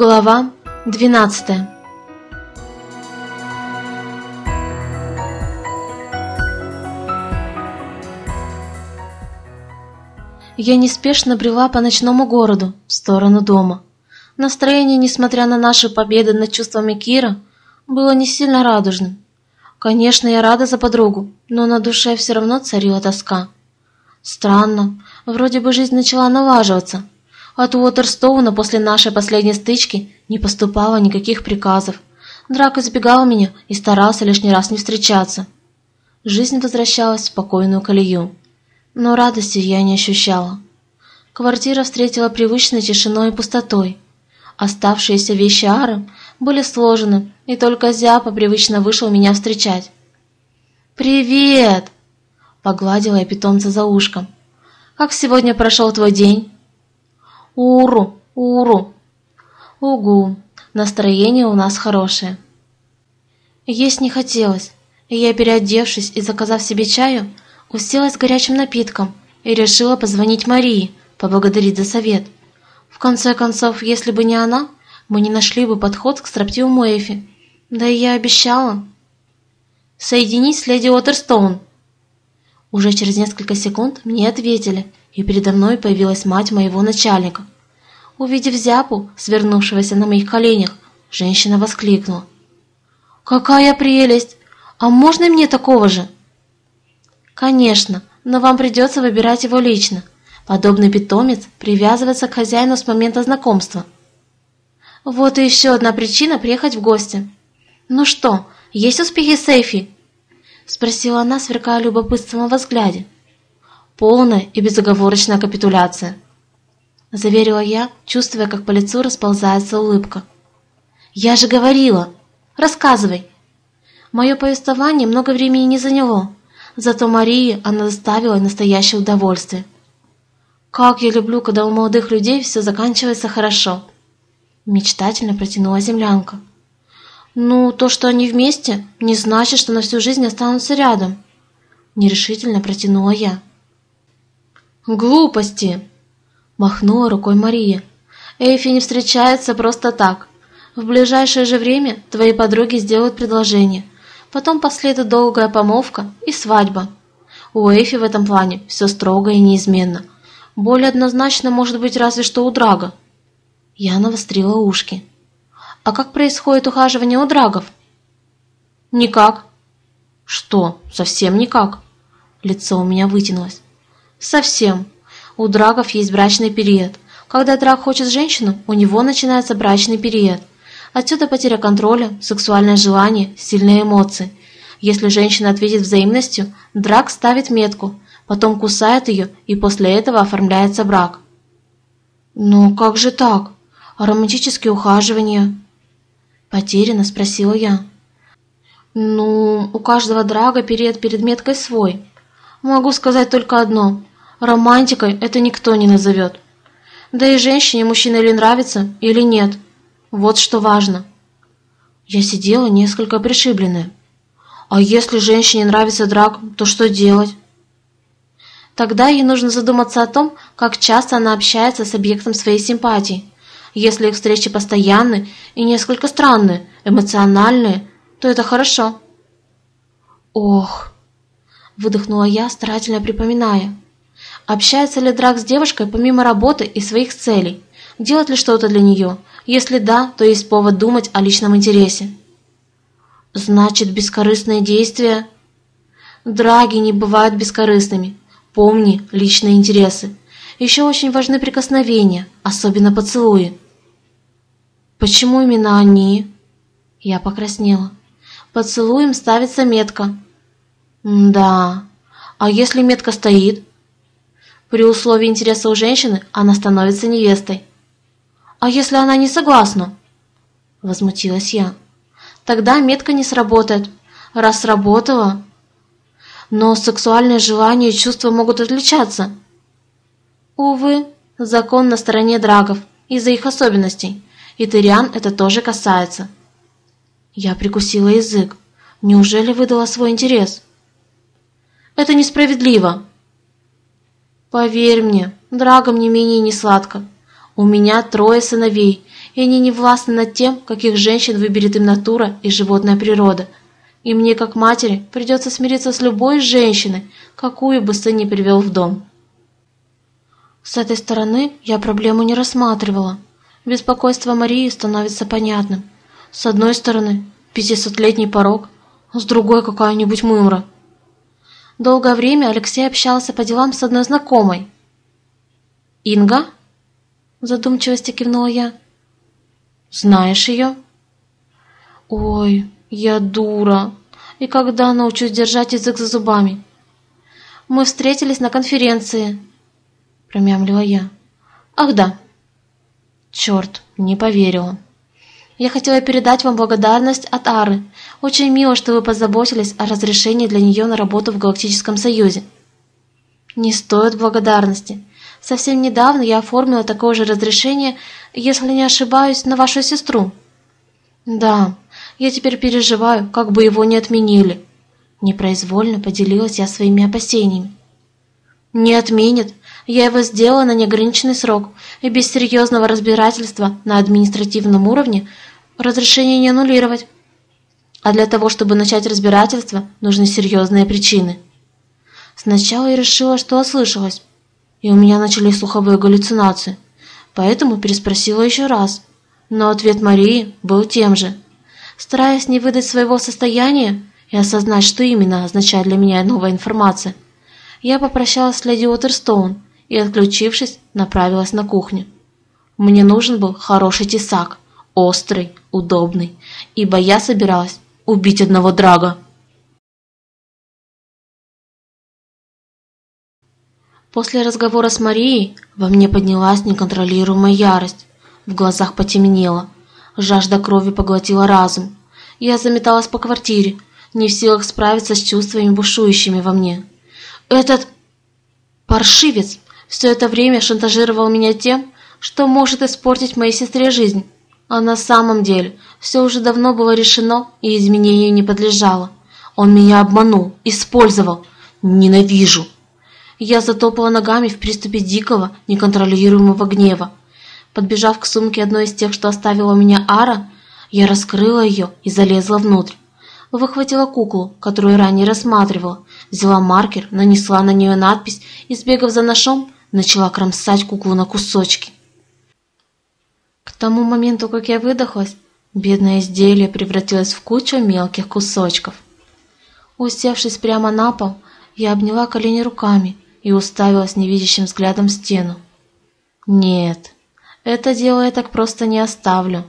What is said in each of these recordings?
Глава 12 Я неспешно брела по ночному городу в сторону дома. Настроение, несмотря на наши победы над чувствами Кира, было не сильно радужным. Конечно, я рада за подругу, но на душе все равно царила тоска. Странно, вроде бы жизнь начала налаживаться. От Уотерстоуна после нашей последней стычки не поступало никаких приказов. Драк избегал меня и старался лишний раз не встречаться. Жизнь возвращалась в спокойную колею. Но радости я не ощущала. Квартира встретила привычной тишиной и пустотой. Оставшиеся вещи Ары были сложены, и только Зяпа привычно вышел меня встречать. «Привет!» — погладила я питомца за ушком. «Как сегодня прошел твой день?» «Уру! Уру!» «Угу! Настроение у нас хорошее!» Есть не хотелось, я, переодевшись и заказав себе чаю, уселась с горячим напитком и решила позвонить Марии, поблагодарить за совет. В конце концов, если бы не она, мы не нашли бы подход к строптивому Эфи. Да и я обещала. «Соединись с леди Уотерстоун!» Уже через несколько секунд мне ответили, и передо мной появилась мать моего начальника. Увидев зяпу, свернувшегося на моих коленях, женщина воскликнула. «Какая прелесть! А можно мне такого же?» «Конечно, но вам придется выбирать его лично. Подобный питомец привязывается к хозяину с момента знакомства». «Вот и еще одна причина приехать в гости». «Ну что, есть успехи с Эйфи?» Спросила она, сверкая любопытством во взгляде. «Полная и безоговорочная капитуляция», Заверила я, чувствуя, как по лицу расползается улыбка. «Я же говорила! Рассказывай!» Мое повествование много времени не заняло. Зато Марии она доставила настоящее удовольствие. «Как я люблю, когда у молодых людей все заканчивается хорошо!» Мечтательно протянула землянка. «Ну, то, что они вместе, не значит, что на всю жизнь останутся рядом!» Нерешительно протянула я. «Глупости!» Махнула рукой Мария. «Эйфи не встречается просто так. В ближайшее же время твои подруги сделают предложение, Потом последует долгая помолвка и свадьба. У Эйфи в этом плане все строго и неизменно. Более однозначно может быть разве что у Драга. Я навострила ушки. А как происходит ухаживание у Драгов? Никак. Что, совсем никак? Лицо у меня вытянулось. Совсем. У Драгов есть брачный период. Когда Драг хочет женщину, у него начинается брачный период – Отсюда потеря контроля, сексуальное желание, сильные эмоции. Если женщина ответит взаимностью, драк ставит метку, потом кусает ее, и после этого оформляется брак. «Ну как же так? А романтические ухаживания?» Потерянно спросила я. «Ну, у каждого драга период перед меткой свой. Могу сказать только одно. Романтикой это никто не назовет. Да и женщине мужчина или нравится, или нет – вот что важно. Я сидела несколько пришибленная. А если женщине нравится драк, то что делать? Тогда ей нужно задуматься о том, как часто она общается с объектом своей симпатии. Если их встречи постоянны и несколько странные, эмоциональные, то это хорошо. Ох, выдохнула я, старательно припоминая. Общается ли Драк с девушкой помимо работы и своих целей? Делать ли что-то для нее? Если да, то есть повод думать о личном интересе. Значит, бескорыстные действия... Драги не бывают бескорыстными. Помни личные интересы. Еще очень важны прикосновения, особенно поцелуи. Почему именно они? Я покраснела. Поцелуем ставится метка. да. А если метка стоит? При условии интереса у женщины она становится невестой. «А если она не согласна?» Возмутилась я. «Тогда метка не сработает. Раз сработала...» «Но сексуальные желания и чувства могут отличаться». «Увы, закон на стороне драгов из-за их особенностей, и Тыриан это тоже касается». Я прикусила язык. Неужели выдала свой интерес? «Это несправедливо!» «Поверь мне, драгам не менее не сладко. У меня трое сыновей, и они не властны над тем, каких женщин выберет им натура и животная природа. И мне, как матери, придется смириться с любой женщиной, какую бы сын ни привел в дом. С этой стороны я проблему не рассматривала. Беспокойство Марии становится понятным. С одной стороны, пятисотлетний порог, с другой какая-нибудь мымра. Долгое время Алексей общался по делам с одной знакомой. «Инга?» – в задумчивости кивнула я. «Знаешь ее?» «Ой, я дура. И когда научусь держать язык за зубами?» «Мы встретились на конференции», – промямлила я. «Ах да». «Черт, не поверила». Я хотела передать вам благодарность от Ары. Очень мило, что вы позаботились о разрешении для нее на работу в Галактическом Союзе. Не стоит благодарности. Совсем недавно я оформила такое же разрешение, если не ошибаюсь, на вашу сестру. Да, я теперь переживаю, как бы его не отменили. Непроизвольно поделилась я своими опасениями. Не отменят. Я его сделала на неограниченный срок, и без серьезного разбирательства на административном уровне разрешение не аннулировать. А для того, чтобы начать разбирательство, нужны серьезные причины. Сначала я решила, что ослышалась, и у меня начались слуховые галлюцинации, поэтому переспросила еще раз. Но ответ Марии был тем же. Стараясь не выдать своего состояния и осознать, что именно означает для меня новая информация, я попрощалась с леди Уотерстоун и, отключившись, направилась на кухню. Мне нужен был хороший тесак, острый, удобный, ибо я собиралась убить одного драга. После разговора с Марией во мне поднялась неконтролируемая ярость, в глазах потемнело, жажда крови поглотила разум. Я заметалась по квартире, не в силах справиться с чувствами бушующими во мне. Этот паршивец все это время шантажировал меня тем, что может испортить моей сестре жизнь. А на самом деле все уже давно было решено и изменению не подлежало. Он меня обманул, использовал. Ненавижу. Я затопала ногами в приступе дикого, неконтролируемого гнева. Подбежав к сумке одной из тех, что оставила у меня Ара, я раскрыла ее и залезла внутрь. Выхватила куклу, которую ранее рассматривала, взяла маркер, нанесла на нее надпись и, сбегав за ножом, начала кромсать куклу на кусочки. К тому моменту, как я выдохлась, бедное изделие превратилось в кучу мелких кусочков. Усевшись прямо на пол, я обняла колени руками и уставилась невидящим взглядом в стену. Нет, это дело я так просто не оставлю.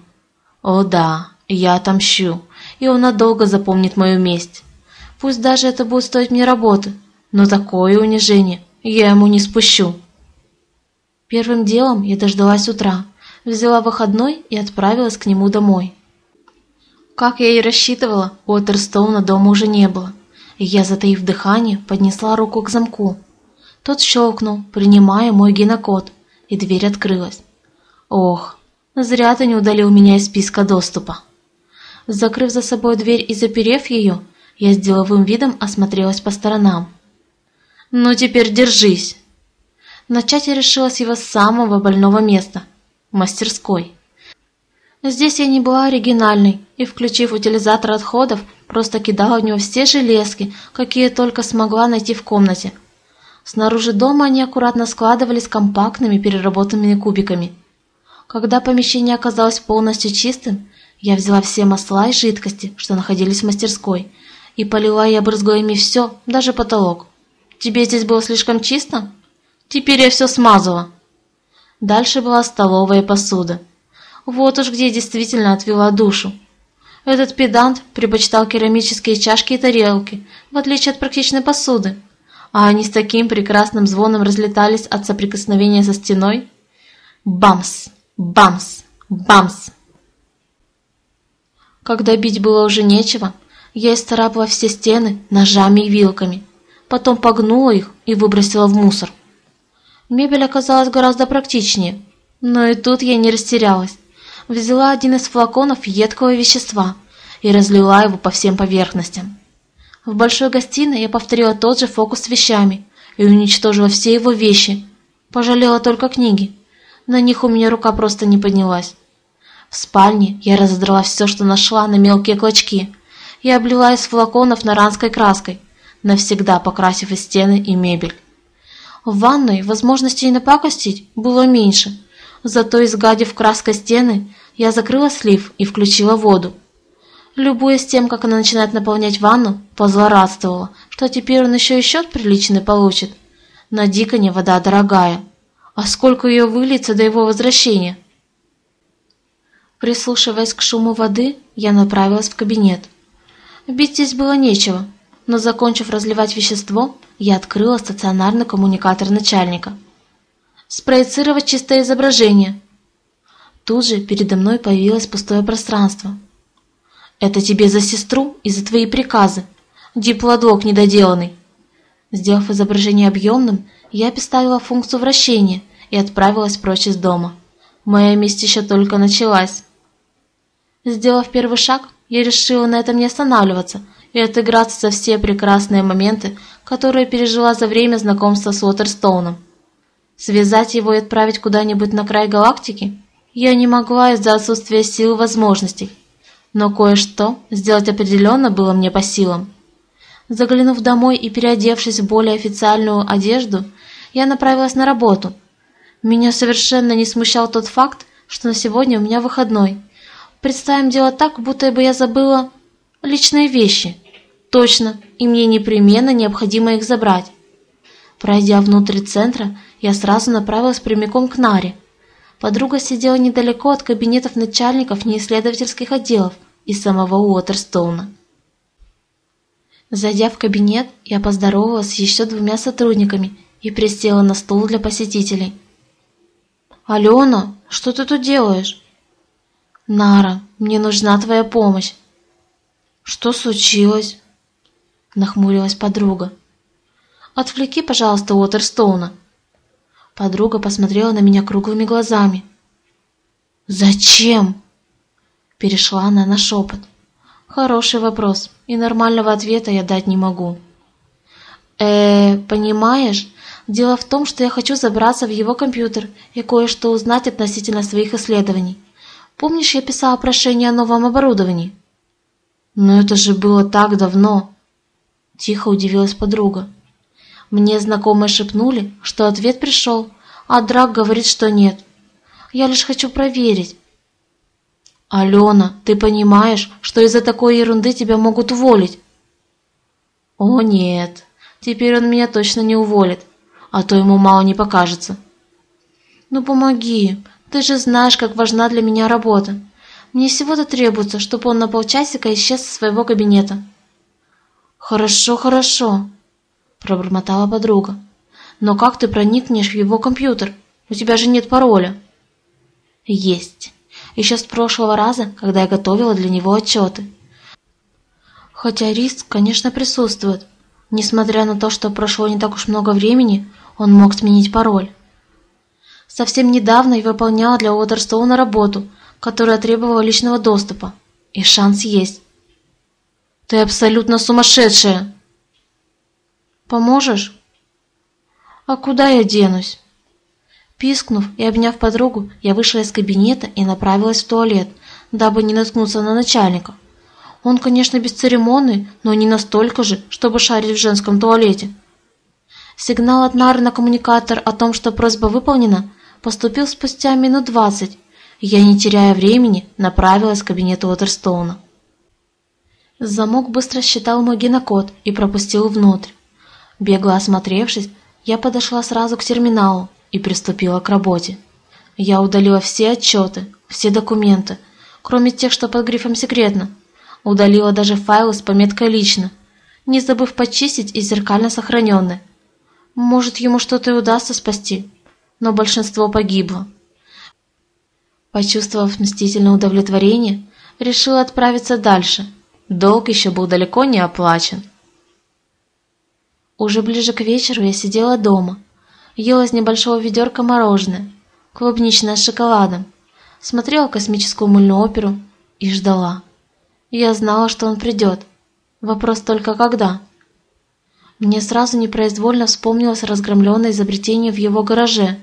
О да, я отомщу, и он надолго запомнит мою месть. Пусть даже это будет стоить мне работы, но такое унижение я ему не спущу. Первым делом я дождалась утра, взяла выходной и отправилась к нему домой. Как я и рассчитывала, Уотерстоуна дома уже не было, я, затаив дыхание, поднесла руку к замку. Тот щелкнул, принимая мой генокод, и дверь открылась. Ох, зря ты не удалил меня из списка доступа. Закрыв за собой дверь и заперев ее, я с деловым видом осмотрелась по сторонам. «Ну теперь держись!» Начать я решила с его самого больного места – мастерской. Здесь я не была оригинальной и, включив утилизатор отходов, просто кидала в него все железки, какие только смогла найти в комнате. Снаружи дома они аккуратно складывались компактными переработанными кубиками. Когда помещение оказалось полностью чистым, я взяла все масла и жидкости, что находились в мастерской, и полила и обрызгала ими все, даже потолок. «Тебе здесь было слишком чисто?» Теперь я все смазала. Дальше была столовая посуда. Вот уж где действительно отвела душу. Этот педант предпочитал керамические чашки и тарелки, в отличие от практичной посуды. А они с таким прекрасным звоном разлетались от соприкосновения со стеной. Бамс! Бамс! Бамс! Когда бить было уже нечего, я исцарапала все стены ножами и вилками, потом погнула их и выбросила в мусор. Мебель оказалась гораздо практичнее, но и тут я не растерялась. Взяла один из флаконов едкого вещества и разлила его по всем поверхностям. В большой гостиной я повторила тот же фокус с вещами и уничтожила все его вещи. Пожалела только книги. На них у меня рука просто не поднялась. В спальне я разодрала все, что нашла, на мелкие клочки и облила из флаконов наранской краской, навсегда покрасив и стены, и мебель. В ванной возможностей напакостить было меньше, зато изгадив краской стены, я закрыла слив и включила воду. Любуясь тем, как она начинает наполнять ванну, позлорадствовала, что теперь он еще и счет приличный получит. На Диконе вода дорогая. А сколько ее выльется до его возвращения? Прислушиваясь к шуму воды, я направилась в кабинет. Бить здесь было нечего, но, закончив разливать вещество, я открыла стационарный коммуникатор начальника. «Спроецировать чистое изображение». Тут же передо мной появилось пустое пространство. «Это тебе за сестру и за твои приказы. Диплодок недоделанный». Сделав изображение объемным, я поставила функцию вращения и отправилась прочь из дома. Моя месть еще только началась. Сделав первый шаг, я решила на этом не останавливаться и отыграться за все прекрасные моменты, которые пережила за время знакомства с Уотерстоуном. Связать его и отправить куда-нибудь на край галактики я не могла из-за отсутствия сил и возможностей, но кое-что сделать определенно было мне по силам. Заглянув домой и переодевшись в более официальную одежду, я направилась на работу. Меня совершенно не смущал тот факт, что на сегодня у меня выходной. Представим дело так, будто бы я забыла личные вещи. Точно, и мне непременно необходимо их забрать. Пройдя внутрь центра, я сразу направилась прямиком к Наре. Подруга сидела недалеко от кабинетов начальников неисследовательских отделов и самого Уотерстоуна. Зайдя в кабинет, я поздоровалась с еще двумя сотрудниками и присела на стул для посетителей. «Алена, что ты тут делаешь?» «Нара, мне нужна твоя помощь». «Что случилось?» Нахмурилась подруга. «Отвлеки, пожалуйста, Уотерстоуна». Подруга посмотрела на меня круглыми глазами. «Зачем?» Перешла она на шепот. Хороший вопрос, и нормального ответа я дать не могу. э понимаешь, дело в том, что я хочу забраться в его компьютер и кое-что узнать относительно своих исследований. Помнишь, я писала прошение о новом оборудовании? Но это же было так давно. Тихо удивилась подруга. Мне знакомые шепнули, что ответ пришел, а Драк говорит, что нет. Я лишь хочу проверить, «Алена, ты понимаешь, что из-за такой ерунды тебя могут уволить?» «О нет, теперь он меня точно не уволит, а то ему мало не покажется». «Ну помоги, ты же знаешь, как важна для меня работа. Мне всего-то требуется, чтобы он на полчасика исчез из своего кабинета». «Хорошо, хорошо», – пробормотала подруга. «Но как ты проникнешь в его компьютер? У тебя же нет пароля». «Есть» еще с прошлого раза, когда я готовила для него отчеты. Хотя риск, конечно, присутствует. Несмотря на то, что прошло не так уж много времени, он мог сменить пароль. Совсем недавно я выполняла для Уотерстоуна работу, которая требовала личного доступа. И шанс есть. Ты абсолютно сумасшедшая. Поможешь? А куда я денусь? Пискнув и обняв подругу, я вышла из кабинета и направилась в туалет, дабы не наткнуться на начальника. Он, конечно, бесцеремонный, но не настолько же, чтобы шарить в женском туалете. Сигнал от Нары на коммуникатор о том, что просьба выполнена, поступил спустя минут двадцать, я, не теряя времени, направилась к кабинету Уотерстоуна. Замок быстро считал мой генокод и пропустил внутрь. Бегло осмотревшись, я подошла сразу к терминалу и приступила к работе. Я удалила все отчеты, все документы, кроме тех, что под грифом «Секретно». Удалила даже файлы с пометкой «Лично», не забыв почистить и зеркально сохраненные. Может, ему что-то и удастся спасти, но большинство погибло. Почувствовав мстительное удовлетворение, решила отправиться дальше. Долг еще был далеко не оплачен. Уже ближе к вечеру я сидела дома – ела из небольшого ведерка мороженое, клубничное с шоколадом, смотрела космическую мыльную оперу и ждала. Я знала, что он придет. Вопрос только когда. Мне сразу непроизвольно вспомнилось разгромленное изобретение в его гараже.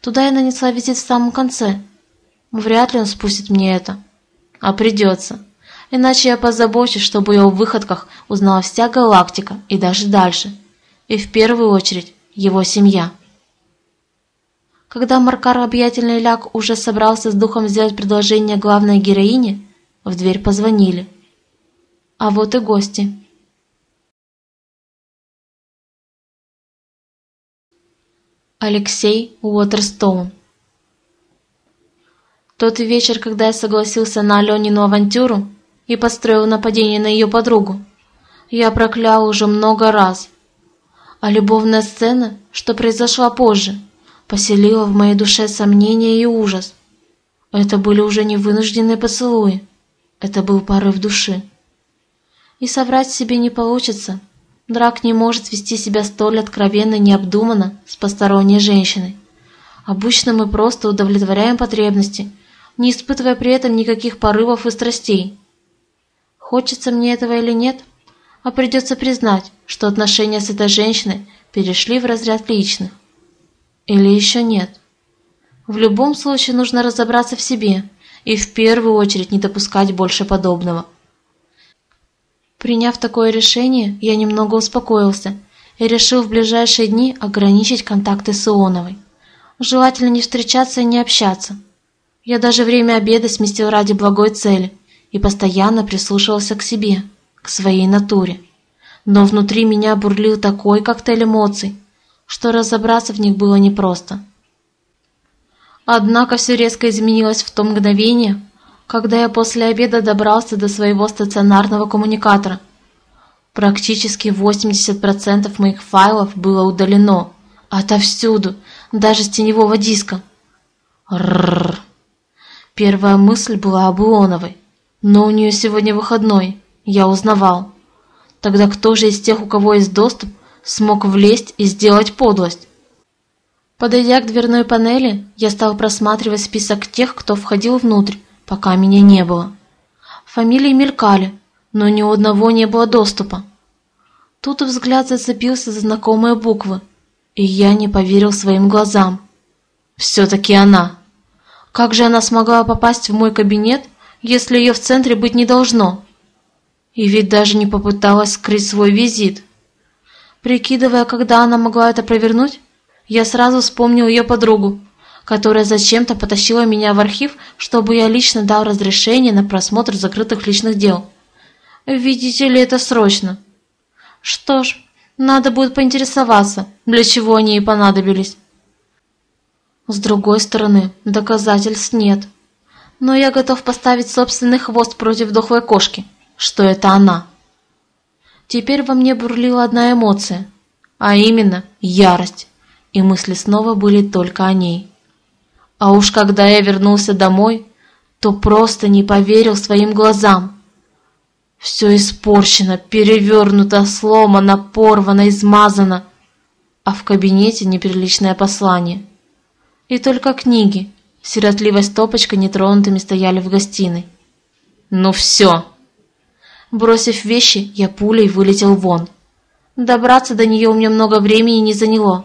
Туда я нанесла визит в самом конце. Вряд ли он спустит мне это. А придется. Иначе я позабочусь, чтобы о его выходках узнала вся галактика и даже дальше. И в первую очередь его семья. Когда Маркар Объятельный Ляг уже собрался с духом сделать предложение главной героине, в дверь позвонили. А вот и гости. Алексей Уотерстоун Тот вечер, когда я согласился на Аленину авантюру и построил нападение на ее подругу, я проклял уже много раз. А любовная сцена, что произошла позже, поселила в моей душе сомнения и ужас. Это были уже не вынужденные поцелуи, это был порыв души. И соврать себе не получится. Драк не может вести себя столь откровенно и необдуманно с посторонней женщиной. Обычно мы просто удовлетворяем потребности, не испытывая при этом никаких порывов и страстей. Хочется мне этого или нет, а придется признать, что отношения с этой женщиной перешли в разряд личных. Или еще нет. В любом случае нужно разобраться в себе и в первую очередь не допускать больше подобного. Приняв такое решение, я немного успокоился и решил в ближайшие дни ограничить контакты с Ионовой. Желательно не встречаться и не общаться. Я даже время обеда сместил ради благой цели и постоянно прислушивался к себе, к своей натуре. Но внутри меня бурлил такой коктейль эмоций, что разобраться в них было непросто. Однако все резко изменилось в то мгновение, когда я после обеда добрался до своего стационарного коммуникатора. Практически 80% моих файлов было удалено, отовсюду, даже с теневого диска. Рррр. Первая мысль была об Ионовой, но у нее сегодня выходной, я узнавал. Тогда кто же из тех, у кого есть доступ, смог влезть и сделать подлость? Подойдя к дверной панели, я стал просматривать список тех, кто входил внутрь, пока меня не было. Фамилии мелькали, но ни у одного не было доступа. Тут взгляд зацепился за знакомые буквы, и я не поверил своим глазам. Все-таки она. Как же она смогла попасть в мой кабинет, если ее в центре быть не должно? И ведь даже не попыталась скрыть свой визит. Прикидывая, когда она могла это провернуть, я сразу вспомнил ее подругу, которая зачем-то потащила меня в архив, чтобы я лично дал разрешение на просмотр закрытых личных дел. Видите ли, это срочно. Что ж, надо будет поинтересоваться, для чего они ей понадобились. С другой стороны, доказательств нет. Но я готов поставить собственный хвост против дохлой кошки, что это она. Теперь во мне бурлила одна эмоция, а именно ярость, и мысли снова были только о ней. А уж когда я вернулся домой, то просто не поверил своим глазам. Все испорчено, перевернуто, сломано, порвано, измазано. А в кабинете неприличное послание. И только книги, сиротливой стопочкой нетронутыми стояли в гостиной. «Ну все!» Бросив вещи, я пулей вылетел вон. Добраться до нее у меня много времени не заняло.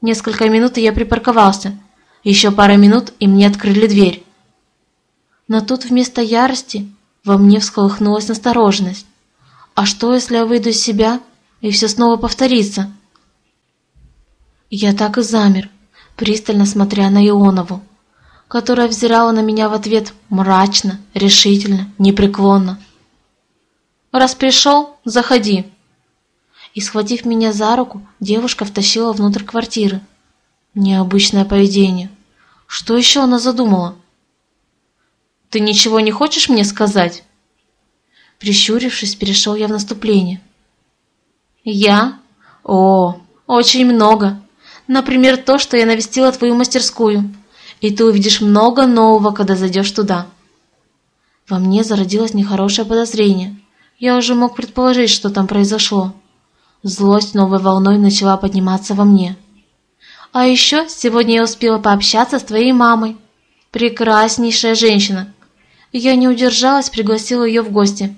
Несколько минут, и я припарковался – еще пара минут, и мне открыли дверь. Но тут вместо ярости во мне всколыхнулась настороженность. А что, если я выйду из себя, и все снова повторится? Я так и замер, пристально смотря на Ионову, которая взирала на меня в ответ мрачно, решительно, непреклонно. «Раз пришел, заходи!» И, схватив меня за руку, девушка втащила внутрь квартиры. Необычное поведение. Что еще она задумала? «Ты ничего не хочешь мне сказать?» Прищурившись, перешел я в наступление. «Я? О, очень много. Например, то, что я навестила твою мастерскую, и ты увидишь много нового, когда зайдешь туда». Во мне зародилось нехорошее подозрение. Я уже мог предположить, что там произошло. Злость новой волной начала подниматься во мне. А еще сегодня я успела пообщаться с твоей мамой. Прекраснейшая женщина. Я не удержалась, пригласила ее в гости.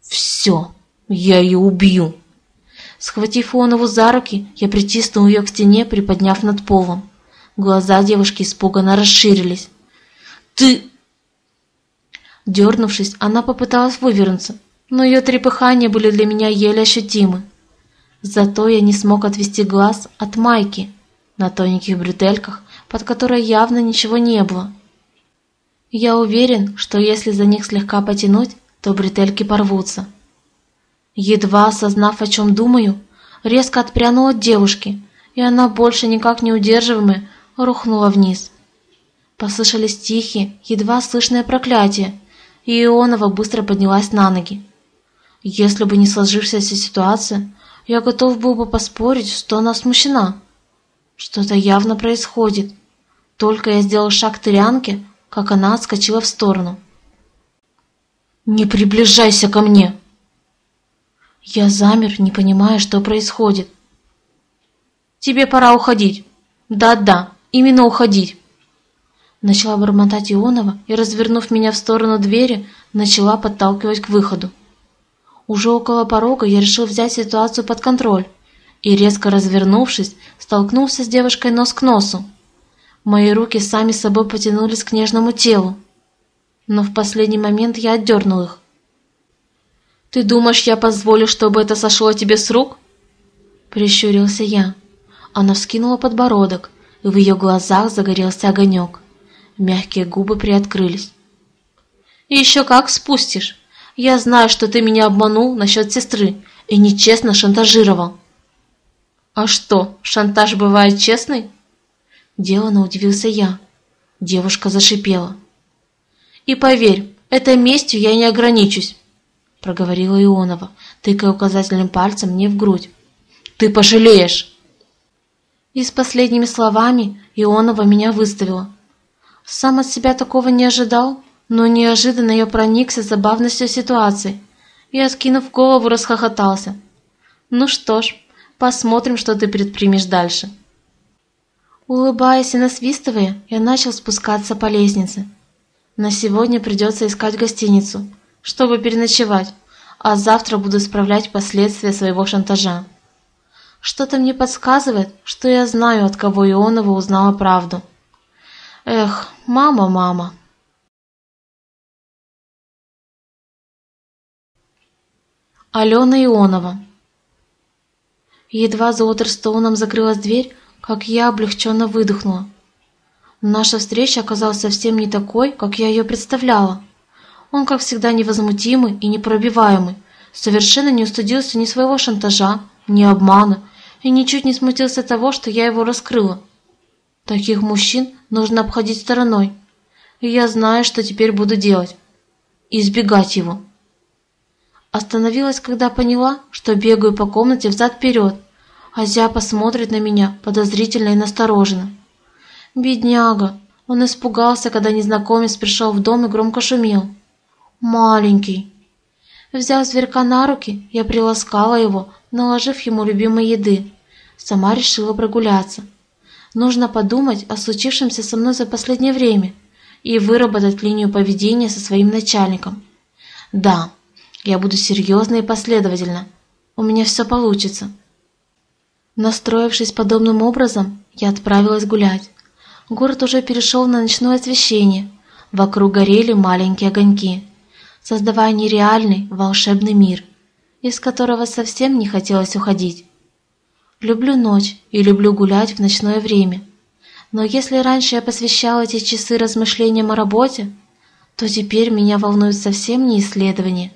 Все, я ее убью. Схватив Ионову за руки, я притиснул ее к стене, приподняв над полом. Глаза девушки испуганно расширились. Ты...» Дернувшись, она попыталась вывернуться, но ее трепыхания были для меня еле ощутимы. Зато я не смог отвести глаз от майки на тоненьких бретельках, под которой явно ничего не было. Я уверен, что если за них слегка потянуть, то бретельки порвутся. Едва осознав, о чем думаю, резко отпрянула от девушки, и она, больше никак не удерживаемая, рухнула вниз. Послышались тихие, едва слышное проклятие, и Ионова быстро поднялась на ноги. Если бы не сложившаяся ситуация, я готов был бы поспорить, что она смущена. Что-то явно происходит. Только я сделал шаг к тырянке, как она отскочила в сторону. «Не приближайся ко мне!» Я замер, не понимая, что происходит. «Тебе пора уходить!» «Да-да, именно уходить!» Начала бормотать Ионова и, развернув меня в сторону двери, начала подталкивать к выходу. Уже около порога я решил взять ситуацию под контроль и, резко развернувшись, столкнулся с девушкой нос к носу. Мои руки сами собой потянулись к нежному телу, но в последний момент я отдернул их. «Ты думаешь, я позволю, чтобы это сошло тебе с рук?» Прищурился я. Она вскинула подбородок, и в ее глазах загорелся огонек. Мягкие губы приоткрылись. «И еще как спустишь! Я знаю, что ты меня обманул насчет сестры и нечестно шантажировал». «А что, шантаж бывает честный?» Делано удивился я. Девушка зашипела. «И поверь, этой местью я не ограничусь», проговорила Ионова, тыкая указательным пальцем мне в грудь. «Ты пожалеешь!» И с последними словами Ионова меня выставила. Сам от себя такого не ожидал, но неожиданно я проникся забавностью ситуации и, откинув голову, расхохотался. «Ну что ж, посмотрим, что ты предпримешь дальше». Улыбаясь и насвистывая, я начал спускаться по лестнице. На сегодня придется искать гостиницу, чтобы переночевать, а завтра буду исправлять последствия своего шантажа. Что-то мне подсказывает, что я знаю, от кого Ионова узнала правду. Эх, мама, мама. Алена Ионова Едва за Уотерстоуном закрылась дверь, как я облегченно выдохнула. Наша встреча оказалась совсем не такой, как я ее представляла. Он, как всегда, невозмутимый и непробиваемый, совершенно не устыдился ни своего шантажа, ни обмана, и ничуть не смутился того, что я его раскрыла. Таких мужчин нужно обходить стороной, и я знаю, что теперь буду делать. Избегать его. Остановилась, когда поняла, что бегаю по комнате взад-вперед, а Зяпа смотрит на меня подозрительно и настороженно. Бедняга, он испугался, когда незнакомец пришел в дом и громко шумел. Маленький. Взяв зверька на руки, я приласкала его, наложив ему любимой еды. Сама решила прогуляться. Нужно подумать о случившемся со мной за последнее время и выработать линию поведения со своим начальником. Да, я буду серьезна и последовательна. У меня все получится. Настроившись подобным образом, я отправилась гулять. Город уже перешел на ночное освещение. Вокруг горели маленькие огоньки, создавая нереальный волшебный мир, из которого совсем не хотелось уходить. Люблю ночь и люблю гулять в ночное время. Но если раньше я посвящала эти часы размышлениям о работе, то теперь меня волнует совсем не исследование.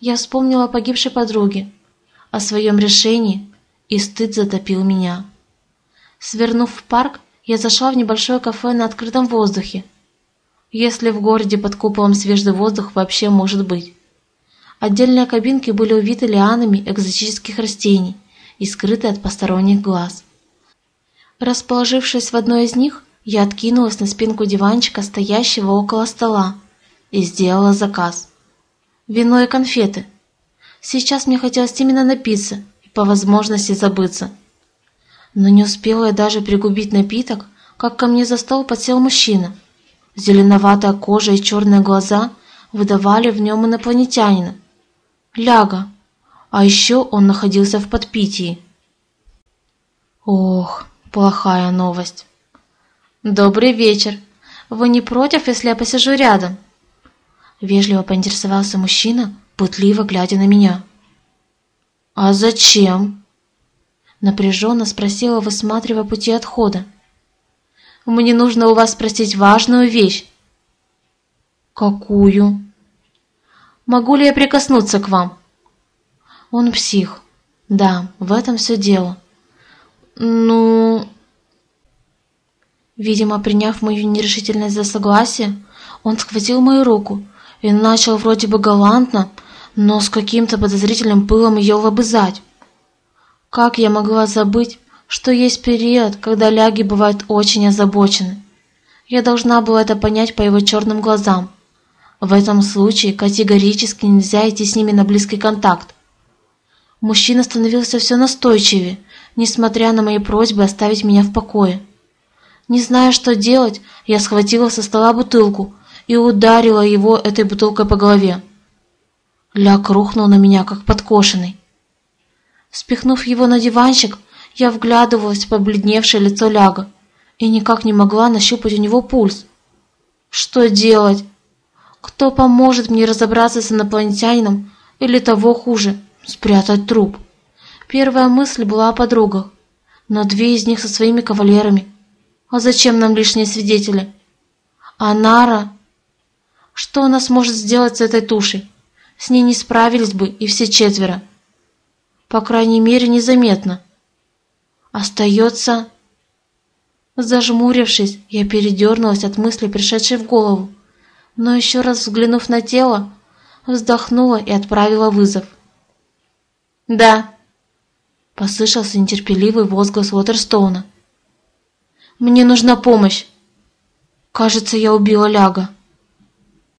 Я вспомнила о погибшей подруге, о своем решении и стыд затопил меня. Свернув в парк, я зашла в небольшое кафе на открытом воздухе. Если в городе под куполом свежий воздух вообще может быть. Отдельные кабинки были увиты лианами экзотических растений и скрыты от посторонних глаз. Расположившись в одной из них, я откинулась на спинку диванчика, стоящего около стола, и сделала заказ. Вино и конфеты. Сейчас мне хотелось именно напиться по возможности забыться. Но не успела я даже пригубить напиток, как ко мне за стол подсел мужчина. Зеленоватая кожа и черные глаза выдавали в нем инопланетянина. Ляга. А еще он находился в подпитии. Ох, плохая новость. «Добрый вечер. Вы не против, если я посижу рядом?» Вежливо поинтересовался мужчина, пытливо глядя на меня. «А зачем?» Напряженно спросила, высматривая пути отхода. «Мне нужно у вас спросить важную вещь». «Какую?» «Могу ли я прикоснуться к вам?» «Он псих. Да, в этом все дело». «Ну...» Видимо, приняв мою нерешительность за согласие, он схватил мою руку и начал вроде бы галантно, но с каким-то подозрительным пылом ее лобызать. Как я могла забыть, что есть период, когда ляги бывают очень озабочены? Я должна была это понять по его черным глазам. В этом случае категорически нельзя идти с ними на близкий контакт. Мужчина становился все настойчивее, несмотря на мои просьбы оставить меня в покое. Не зная, что делать, я схватила со стола бутылку и ударила его этой бутылкой по голове. Ляг рухнул на меня, как подкошенный. Спихнув его на диванчик, я вглядывалась в побледневшее лицо Ляга и никак не могла нащупать у него пульс. Что делать? Кто поможет мне разобраться с инопланетянином или того хуже, спрятать труп? Первая мысль была о подругах, но две из них со своими кавалерами. А зачем нам лишние свидетели? А Нара? Что она сможет сделать с этой тушей? С ней не справились бы и все четверо. По крайней мере, незаметно. Остается... Зажмурившись, я передернулась от мысли, пришедшей в голову, но еще раз взглянув на тело, вздохнула и отправила вызов. «Да», — послышался нетерпеливый возглас Уотерстоуна. «Мне нужна помощь. Кажется, я убила Ляга».